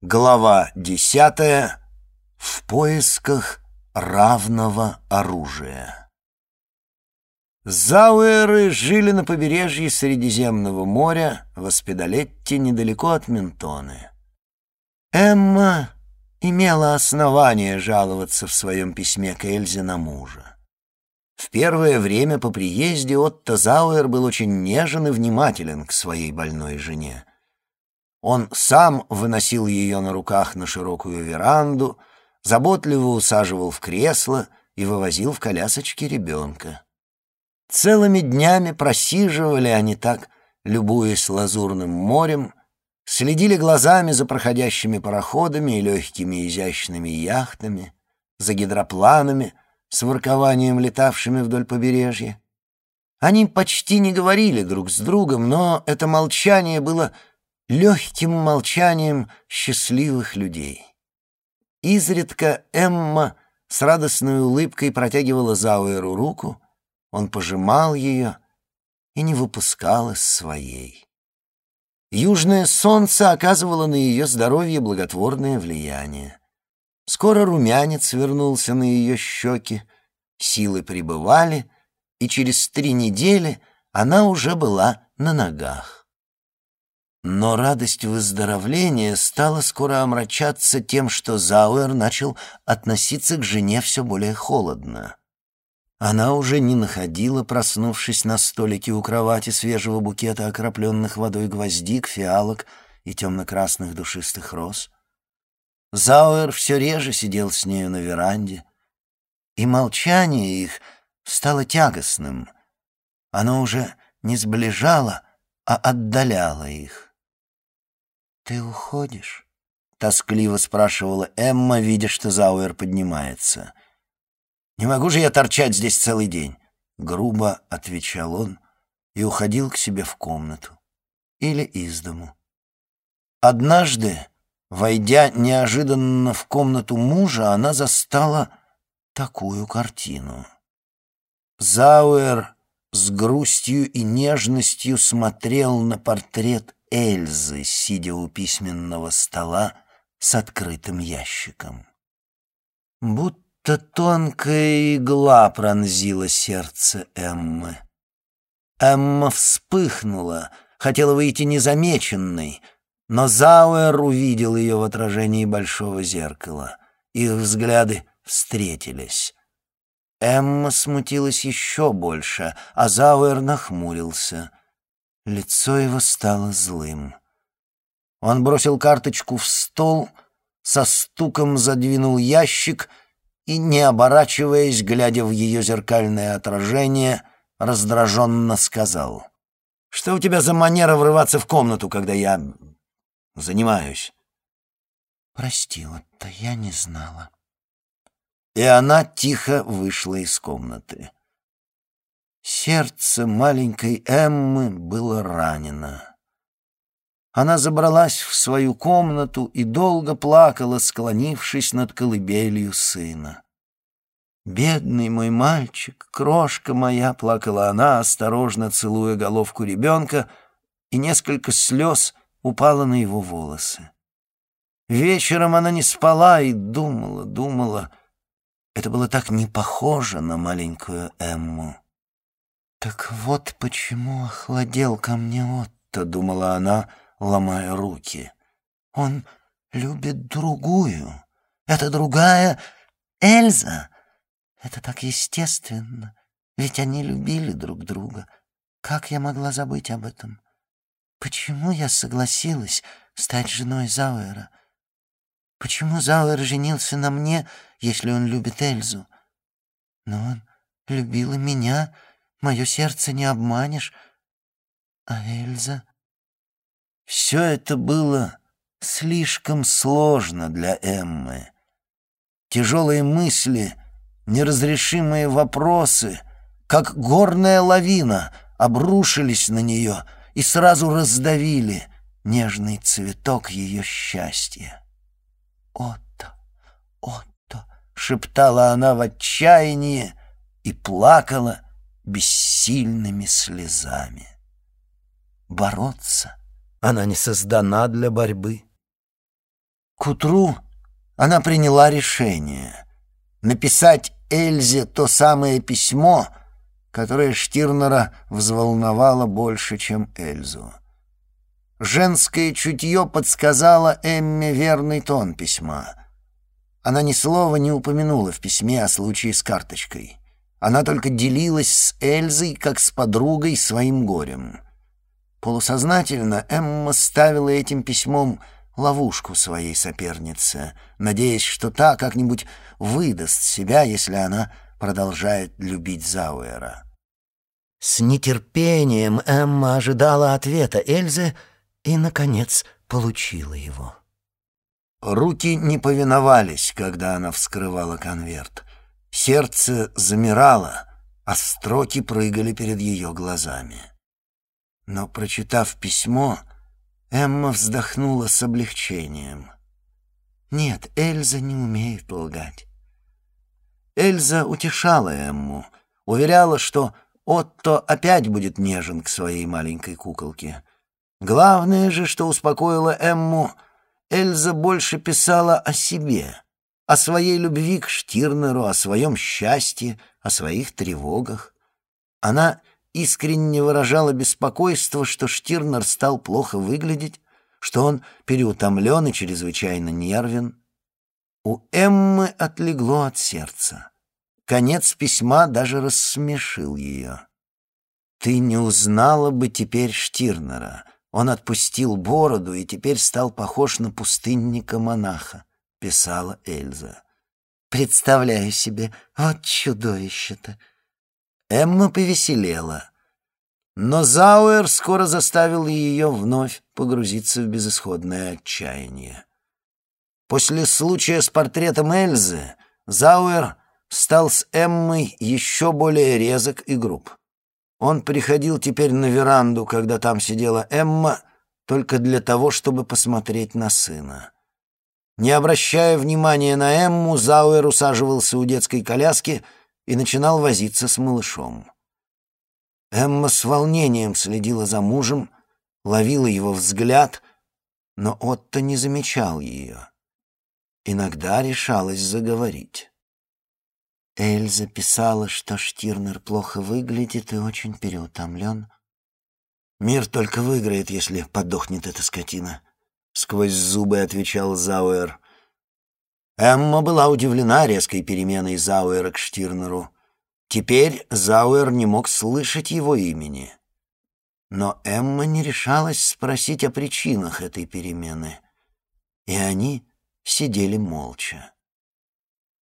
Глава десятая. В поисках равного оружия. Зауэры жили на побережье Средиземного моря в Аспидолетте недалеко от Ментоны. Эмма имела основание жаловаться в своем письме к Эльзе на мужа. В первое время по приезде Отто Зауэр был очень нежен и внимателен к своей больной жене. Он сам выносил ее на руках на широкую веранду, заботливо усаживал в кресло и вывозил в колясочке ребенка. Целыми днями просиживали они так, любуясь лазурным морем, следили глазами за проходящими пароходами и легкими изящными яхтами, за гидропланами с воркованием летавшими вдоль побережья. Они почти не говорили друг с другом, но это молчание было легким молчанием счастливых людей. Изредка Эмма с радостной улыбкой протягивала Зауэру руку, он пожимал ее и не выпускал из своей. Южное солнце оказывало на ее здоровье благотворное влияние. Скоро румянец вернулся на ее щеки, силы прибывали, и через три недели она уже была на ногах. Но радость выздоровления стала скоро омрачаться тем, что Зауэр начал относиться к жене все более холодно. Она уже не находила, проснувшись на столике у кровати свежего букета окропленных водой гвоздик, фиалок и темно-красных душистых роз. Зауэр все реже сидел с нею на веранде, и молчание их стало тягостным. Оно уже не сближало, а отдаляло их. «Ты уходишь?» — тоскливо спрашивала Эмма, видя, что Зауэр поднимается. «Не могу же я торчать здесь целый день!» — грубо отвечал он и уходил к себе в комнату или из дому. Однажды, войдя неожиданно в комнату мужа, она застала такую картину. Зауэр с грустью и нежностью смотрел на портрет Эльзы, сидя у письменного стола с открытым ящиком. Будто тонкая игла пронзила сердце Эммы. Эмма вспыхнула, хотела выйти незамеченной, но Зауэр увидел ее в отражении большого зеркала. Их взгляды встретились. Эмма смутилась еще больше, а Зауэр нахмурился. Лицо его стало злым. Он бросил карточку в стол, со стуком задвинул ящик и, не оборачиваясь, глядя в ее зеркальное отражение, раздраженно сказал. «Что у тебя за манера врываться в комнату, когда я занимаюсь?» «Прости, Отто, я не знала». И она тихо вышла из комнаты. Сердце маленькой Эммы было ранено. Она забралась в свою комнату и долго плакала, склонившись над колыбелью сына. «Бедный мой мальчик, крошка моя!» — плакала она, осторожно целуя головку ребенка, и несколько слез упало на его волосы. Вечером она не спала и думала, думала. Это было так не похоже на маленькую Эмму. «Так вот почему охладел ко мне Отто», — думала она, ломая руки. «Он любит другую. Это другая Эльза. Это так естественно, ведь они любили друг друга. Как я могла забыть об этом? Почему я согласилась стать женой Зауэра? Почему Зауэр женился на мне, если он любит Эльзу? Но он любил и меня, — Мое сердце не обманешь. А Эльза? Все это было слишком сложно для Эммы. Тяжелые мысли, неразрешимые вопросы, как горная лавина, обрушились на нее и сразу раздавили нежный цветок ее счастья. «Отто, Отто!» — шептала она в отчаянии и плакала, бессильными слезами. Бороться она не создана для борьбы. К утру она приняла решение написать Эльзе то самое письмо, которое Штирнера взволновало больше, чем Эльзу. Женское чутье подсказало Эмме верный тон письма. Она ни слова не упомянула в письме о случае с карточкой. Она только делилась с Эльзой, как с подругой, своим горем. Полусознательно Эмма ставила этим письмом ловушку своей сопернице, надеясь, что та как-нибудь выдаст себя, если она продолжает любить Зауэра. С нетерпением Эмма ожидала ответа Эльзы и, наконец, получила его. Руки не повиновались, когда она вскрывала конверт. Сердце замирало, а строки прыгали перед ее глазами. Но, прочитав письмо, Эмма вздохнула с облегчением. Нет, Эльза не умеет лгать. Эльза утешала Эмму, уверяла, что Отто опять будет нежен к своей маленькой куколке. Главное же, что успокоило Эмму, Эльза больше писала о себе, о своей любви к Штирнеру, о своем счастье, о своих тревогах. Она искренне выражала беспокойство, что Штирнер стал плохо выглядеть, что он переутомлен и чрезвычайно нервен. У Эммы отлегло от сердца. Конец письма даже рассмешил ее. «Ты не узнала бы теперь Штирнера. Он отпустил бороду и теперь стал похож на пустынника-монаха», — писала Эльза. «Представляю себе, вот чудовище-то!» Эмма повеселела. Но Зауэр скоро заставил ее вновь погрузиться в безысходное отчаяние. После случая с портретом Эльзы Зауэр стал с Эммой еще более резок и груб. Он приходил теперь на веранду, когда там сидела Эмма, только для того, чтобы посмотреть на сына. Не обращая внимания на Эмму, Зауэр усаживался у детской коляски — и начинал возиться с малышом. Эмма с волнением следила за мужем, ловила его взгляд, но Отто не замечал ее. Иногда решалась заговорить. Эльза писала, что Штирнер плохо выглядит и очень переутомлен. «Мир только выиграет, если подохнет эта скотина», — сквозь зубы отвечал Зауэр. Эмма была удивлена резкой переменой Зауэра к Штирнеру. Теперь Зауэр не мог слышать его имени. Но Эмма не решалась спросить о причинах этой перемены. И они сидели молча.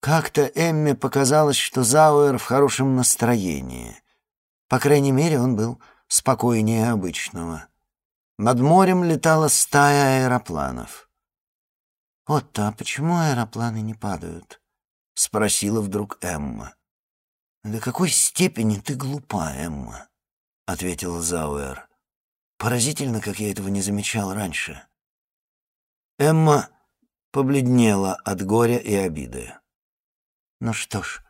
Как-то Эмме показалось, что Зауэр в хорошем настроении. По крайней мере, он был спокойнее обычного. Над морем летала стая аэропланов. «Отто, а почему аэропланы не падают?» — спросила вдруг Эмма. «До какой степени ты глупа, Эмма?» — ответил Зауэр. «Поразительно, как я этого не замечал раньше». Эмма побледнела от горя и обиды. «Ну что ж,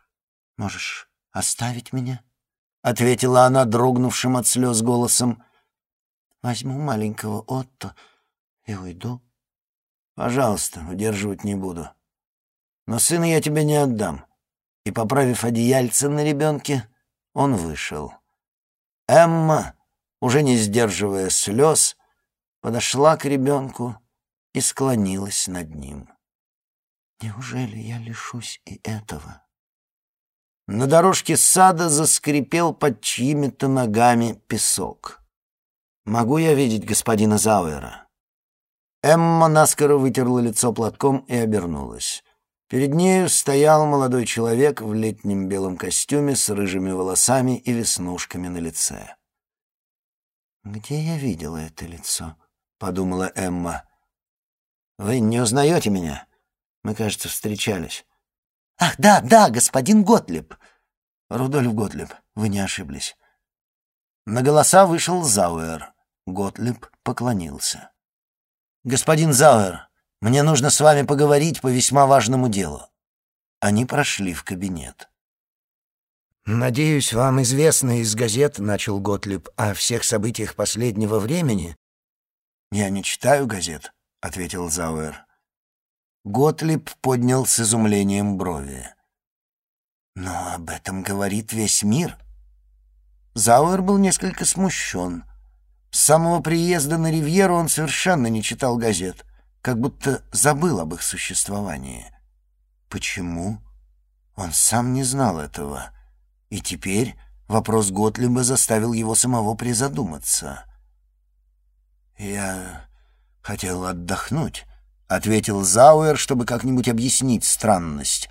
можешь оставить меня?» — ответила она дрогнувшим от слез голосом. «Возьму маленького Отто и уйду». Пожалуйста, удерживать не буду. Но сына я тебе не отдам. И, поправив одеяльце на ребенке, он вышел. Эмма, уже не сдерживая слез, подошла к ребенку и склонилась над ним. Неужели я лишусь и этого? На дорожке сада заскрипел под чьими-то ногами песок. «Могу я видеть господина Зауэра?» Эмма наскоро вытерла лицо платком и обернулась. Перед нею стоял молодой человек в летнем белом костюме с рыжими волосами и веснушками на лице. «Где я видела это лицо?» — подумала Эмма. «Вы не узнаете меня? Мы, кажется, встречались». «Ах, да, да, господин Готлиб!» «Рудольф Готлиб, вы не ошиблись». На голоса вышел Зауэр. Готлиб поклонился. «Господин Зауэр, мне нужно с вами поговорить по весьма важному делу». Они прошли в кабинет. «Надеюсь, вам известно из газет, — начал Готлиб, — о всех событиях последнего времени?» «Я не читаю газет», — ответил Зауэр. Готлиб поднял с изумлением брови. «Но об этом говорит весь мир». Зауэр был несколько смущен. С самого приезда на Ривьеру он совершенно не читал газет, как будто забыл об их существовании. Почему? Он сам не знал этого. И теперь вопрос Готлиба заставил его самого призадуматься. «Я хотел отдохнуть», — ответил Зауэр, чтобы как-нибудь объяснить странность.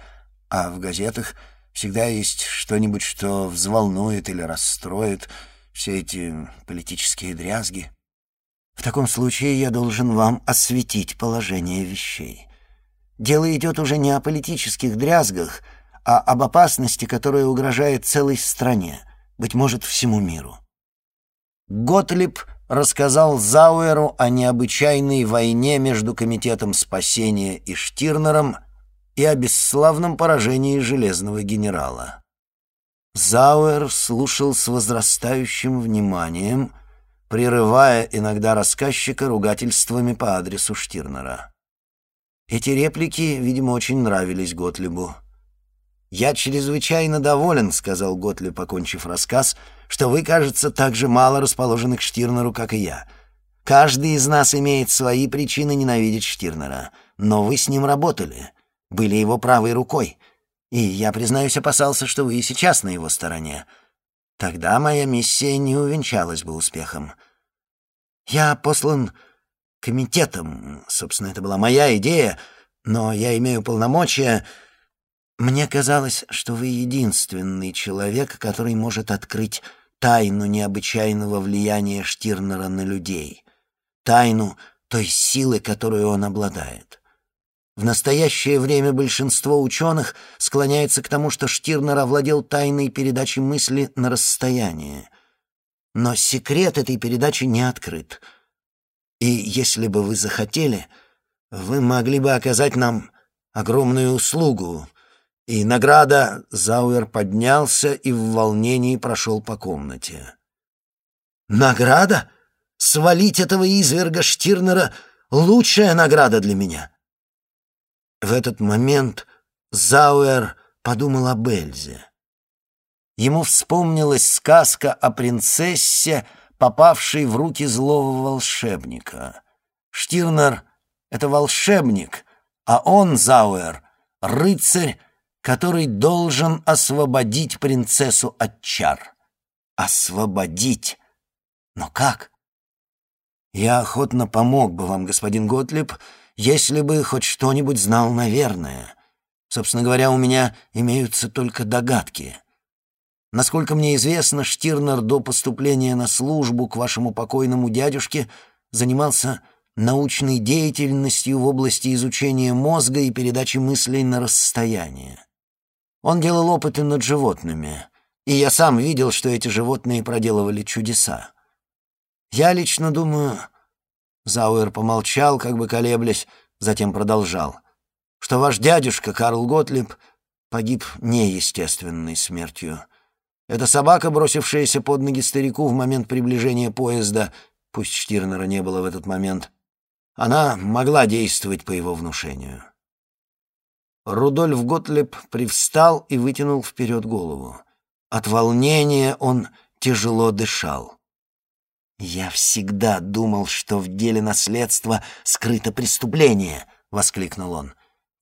А в газетах всегда есть что-нибудь, что взволнует или расстроит все эти политические дрязги. В таком случае я должен вам осветить положение вещей. Дело идет уже не о политических дрязгах, а об опасности, которая угрожает целой стране, быть может, всему миру. Готлиб рассказал Зауэру о необычайной войне между Комитетом спасения и Штирнером и о бесславном поражении Железного генерала. Зауэр слушал с возрастающим вниманием, прерывая иногда рассказчика ругательствами по адресу Штирнера. Эти реплики, видимо, очень нравились Готлибу. «Я чрезвычайно доволен», — сказал Готлиб, покончив рассказ, «что вы, кажется, так же мало расположены к Штирнеру, как и я. Каждый из нас имеет свои причины ненавидеть Штирнера, но вы с ним работали, были его правой рукой». И я, признаюсь, опасался, что вы и сейчас на его стороне. Тогда моя миссия не увенчалась бы успехом. Я послан комитетом, собственно, это была моя идея, но я имею полномочия. Мне казалось, что вы единственный человек, который может открыть тайну необычайного влияния Штирнера на людей, тайну той силы, которую он обладает. В настоящее время большинство ученых склоняется к тому, что Штирнер овладел тайной передачей мысли на расстояние. Но секрет этой передачи не открыт. И если бы вы захотели, вы могли бы оказать нам огромную услугу. И награда Зауэр поднялся и в волнении прошел по комнате. «Награда? Свалить этого изверга Штирнера — лучшая награда для меня!» В этот момент Зауэр подумал об Эльзе. Ему вспомнилась сказка о принцессе, попавшей в руки злого волшебника. Штирнер — это волшебник, а он, Зауэр, — рыцарь, который должен освободить принцессу от чар. Освободить. Но как? Я охотно помог бы вам, господин Готлиб, если бы хоть что-нибудь знал, наверное. Собственно говоря, у меня имеются только догадки. Насколько мне известно, Штирнер до поступления на службу к вашему покойному дядюшке занимался научной деятельностью в области изучения мозга и передачи мыслей на расстояние. Он делал опыты над животными, и я сам видел, что эти животные проделывали чудеса. Я лично думаю, Зауэр помолчал, как бы колеблясь, затем продолжал, что ваш дядюшка Карл Готлиб погиб неестественной смертью. Эта собака, бросившаяся под ноги старику в момент приближения поезда, пусть Штирнера не было в этот момент, она могла действовать по его внушению. Рудольф Готлиб привстал и вытянул вперед голову. От волнения он тяжело дышал. «Я всегда думал, что в деле наследства скрыто преступление», — воскликнул он.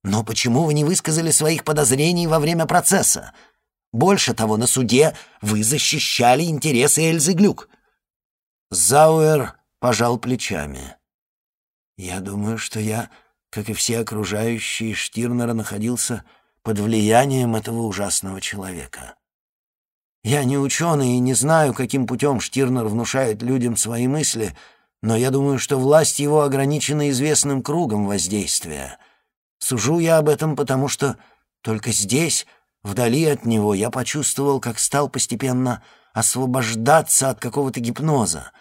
«Но почему вы не высказали своих подозрений во время процесса? Больше того, на суде вы защищали интересы Эльзы Глюк». Зауэр пожал плечами. «Я думаю, что я, как и все окружающие Штирнера, находился под влиянием этого ужасного человека. Я не ученый и не знаю, каким путем Штирнер внушает людям свои мысли, но я думаю, что власть его ограничена известным кругом воздействия. Сужу я об этом, потому что только здесь, вдали от него, я почувствовал, как стал постепенно освобождаться от какого-то гипноза,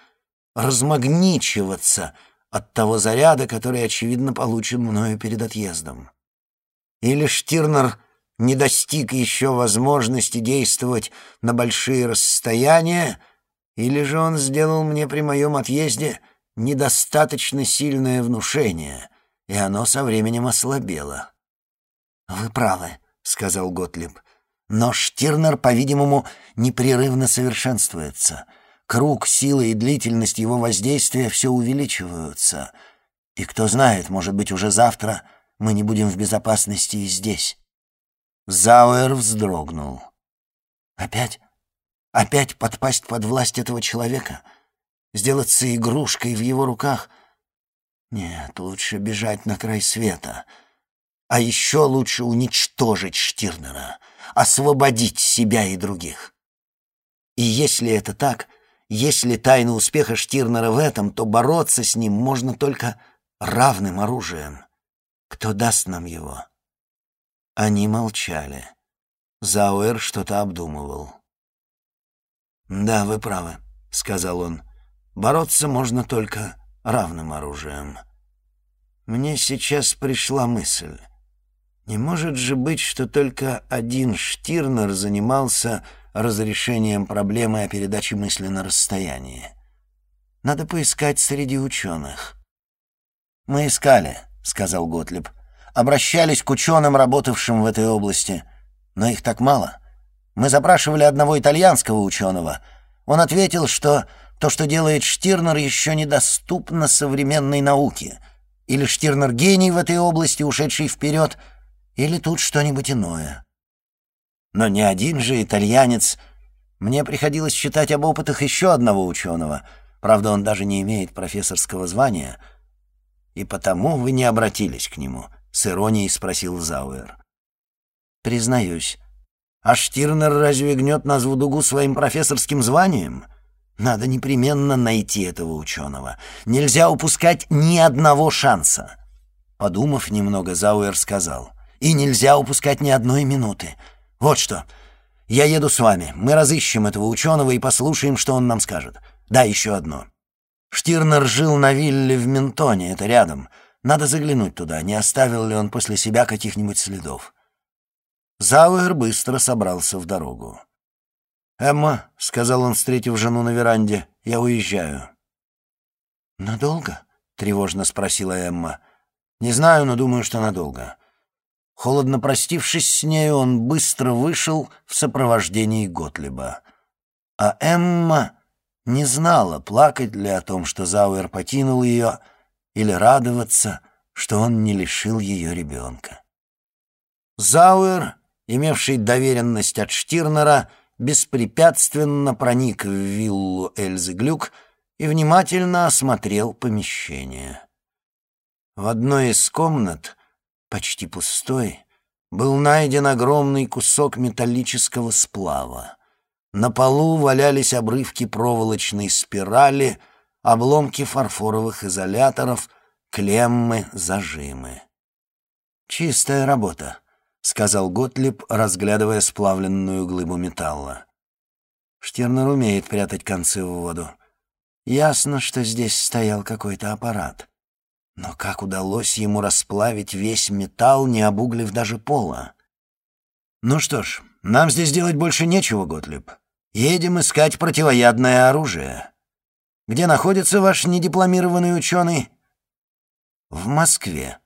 размагничиваться от того заряда, который, очевидно, получен мною перед отъездом. Или Штирнер не достиг еще возможности действовать на большие расстояния, или же он сделал мне при моем отъезде недостаточно сильное внушение, и оно со временем ослабело. «Вы правы», — сказал Готлиб. «Но Штирнер, по-видимому, непрерывно совершенствуется. Круг, сила и длительность его воздействия все увеличиваются. И кто знает, может быть, уже завтра мы не будем в безопасности и здесь». Зауэр вздрогнул. «Опять? Опять подпасть под власть этого человека? Сделаться игрушкой в его руках? Нет, лучше бежать на край света». А еще лучше уничтожить Штирнера, освободить себя и других. И если это так, если тайна успеха Штирнера в этом, то бороться с ним можно только равным оружием. Кто даст нам его? Они молчали. Зауэр что-то обдумывал. «Да, вы правы», — сказал он. «Бороться можно только равным оружием. Мне сейчас пришла мысль. Не может же быть, что только один Штирнер занимался разрешением проблемы о передаче мысли на расстоянии. Надо поискать среди ученых. «Мы искали», — сказал Готлиб. «Обращались к ученым, работавшим в этой области. Но их так мало. Мы запрашивали одного итальянского ученого. Он ответил, что то, что делает Штирнер, еще недоступно современной науке. Или Штирнер гений в этой области, ушедший вперед — или тут что-нибудь иное. Но не один же итальянец. Мне приходилось читать об опытах еще одного ученого. Правда, он даже не имеет профессорского звания. И потому вы не обратились к нему, — с иронией спросил Зауэр. Признаюсь. А Штирнер разве гнет нас в дугу своим профессорским званием? Надо непременно найти этого ученого. Нельзя упускать ни одного шанса. Подумав немного, Зауэр сказал и нельзя упускать ни одной минуты. Вот что. Я еду с вами. Мы разыщем этого ученого и послушаем, что он нам скажет. Да, еще одно. Штирнер жил на вилле в Ментоне, это рядом. Надо заглянуть туда, не оставил ли он после себя каких-нибудь следов. Зауэр быстро собрался в дорогу. «Эмма», — сказал он, встретив жену на веранде, — «я уезжаю». «Надолго?» — тревожно спросила Эмма. «Не знаю, но думаю, что надолго. Холодно простившись с нею, он быстро вышел в сопровождении Готлиба. А Эмма не знала, плакать ли о том, что Зауэр покинул ее, или радоваться, что он не лишил ее ребенка. Зауэр, имевший доверенность от Штирнера, беспрепятственно проник в виллу Эльзы Глюк и внимательно осмотрел помещение. В одной из комнат почти пустой, был найден огромный кусок металлического сплава. На полу валялись обрывки проволочной спирали, обломки фарфоровых изоляторов, клеммы, зажимы. «Чистая работа», — сказал Готлиб, разглядывая сплавленную глыбу металла. Штернер умеет прятать концы в воду. Ясно, что здесь стоял какой-то аппарат. Но как удалось ему расплавить весь металл, не обуглив даже пола? Ну что ж, нам здесь делать больше нечего, Готлиб. Едем искать противоядное оружие. Где находится ваш недипломированный ученый? В Москве,